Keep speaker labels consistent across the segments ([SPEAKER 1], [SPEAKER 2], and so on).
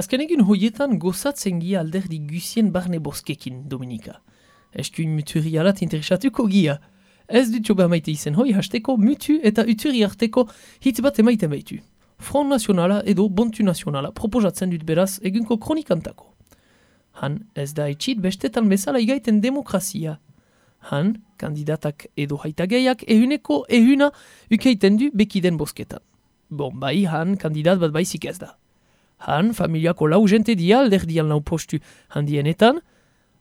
[SPEAKER 1] Azken egin hoietan gozatzen gia alderdi guzien barne boskekin, Dominika. Eskun muturialat interesatuko gia. Ez dut joba maite izen hoi hasteko mutu eta uturi arteko hitz bat emaiten baitu. Front Nacionala edo Bontu Nacionala proposatzen dut beraz egunko kronikantako. Han ez da etxit bestetan bezala igaiten demokrazia. Han, kandidatak edo haitageiak ehuneko ehuna ukeiten du bekiden bosketan. Bon, bai, han kandidat bat baizik ez da. Han, familiako lau jente dia alderdian lau postu handienetan,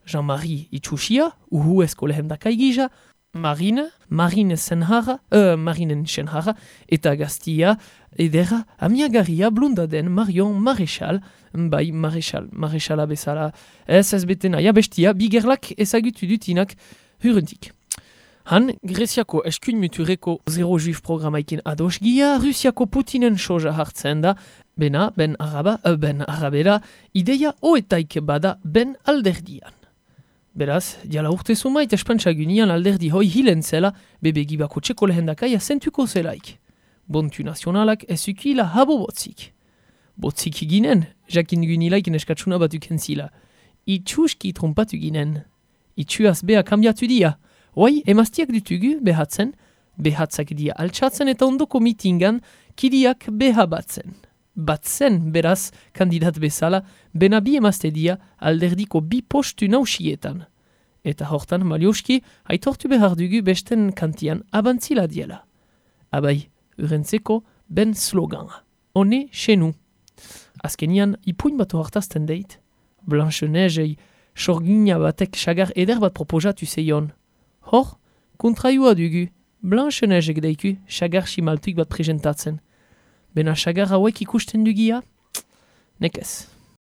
[SPEAKER 1] Jean-Marie Itxusia, uhu esko lehendakai gija, Marine, Marine Senhara, uh, Marinen Senhara, eta gaztia, edera, amiagaria blunda den Marion Marechal, bai Marechal, Marechala bezala, ez ez beten aia bestia, bigerlak ezagutu dutinak hurrentik. Han, Greziako eskun mutureko zero juif programaikin ados gia, Rusiako Putinen soja hartzen da, bena, ben araba, uh, ben arabera, ideia oetaik bada ben alderdian. Beraz, jala urte zumait espantsagunean alderdi hoi hilen zela, bebe gibako txeko lehendakaia zentuko zelaik. Bontu nazionalak ezukila habo botzik. Botzik ginen, jakin gunilaik neskatsuna bat ukentzila. Itxuski trompatu ginen. Itxuaz beha kambiatu dia. Hoi, emaztiak dutugu behatzen, behatzak dia altsatzen eta ondoko mitingan kidiak beha batzen. Batzen, beraz, kandidat bezala, benabi emazte dia alderdiko bi postu nausietan. Eta hortan, malioski, aitortu behar dugu besten kantian abantzila diela. Abai, urentzeko, ben slogana. Hone, xenu. Azkenian, ipuin bat hartazten deit. Blanche Neigei, sorgina batek sagar eder bat proposatu zeion. Hor, kontraiua dugu, Blanche Neigek deiku sagar simaltuik bat presentatzen. Bena sagar hauek ikusten dugia? Nekez.